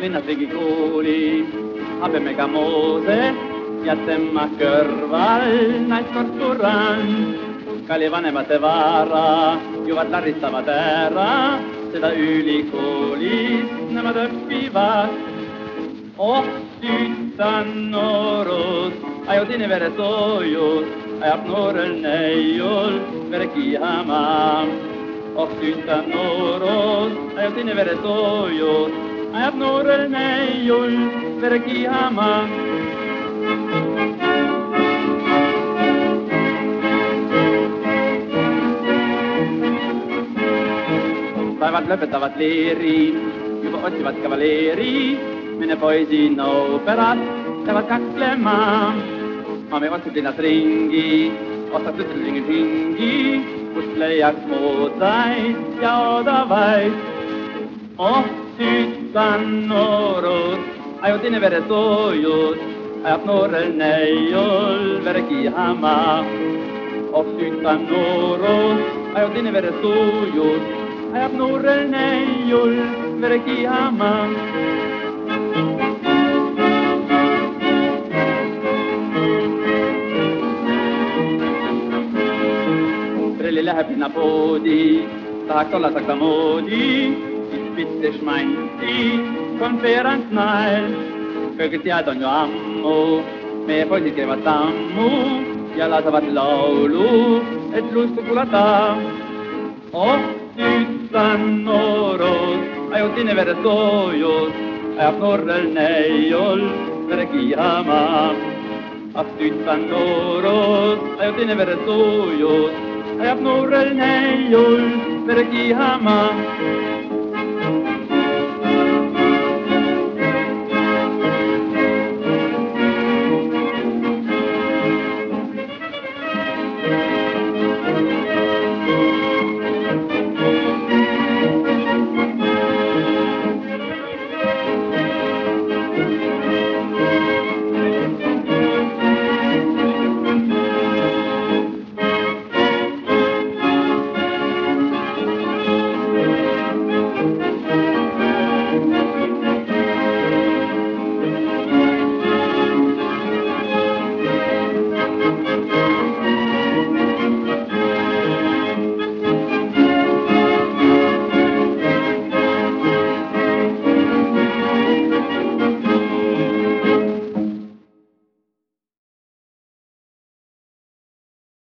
linna tikikuuli. Apemeka Moose jättämä e körval näin kortturan. Kalli vanemate vaara, juvad laristavad ära, seda ülikoolis nemad õppivad. Oh, tüütan noorus, ajo sinne vere soojus, ajab noorel neiul vere verkihamaa. Oh, tüütan noorus, ajo sinne vere soojus, ajab noorel neiul vere kihama. päevad lõpetavad leeri, juba otsivad kavaleeri, mine poisi nõu pärast lähevad kaklema. Mami otsib linnas ringi, ostab tütreringil ringi, kust leiaks moodsaid ja odavaid. oh tütan sannorot, ajotin vere sojut, ajat nuorel neijol verkihama. Opsyn sannorot, ajotin vere sojut, ajat nuorel neijol verkihama. Trelillä häpinä podi, tahak olla saksa moodi, Ich mein, ich kon feran knall Făcut ea doamne amu Me poți crema tamu Ia la tabat laulu Et lus cu la ta O tytsan noros Ai un tine vere soios Ai apnorrel neiol Vere chiama Af tytsan noros Ai un tine vere soios Ai apnorrel neiol Vere chiama Vere chiama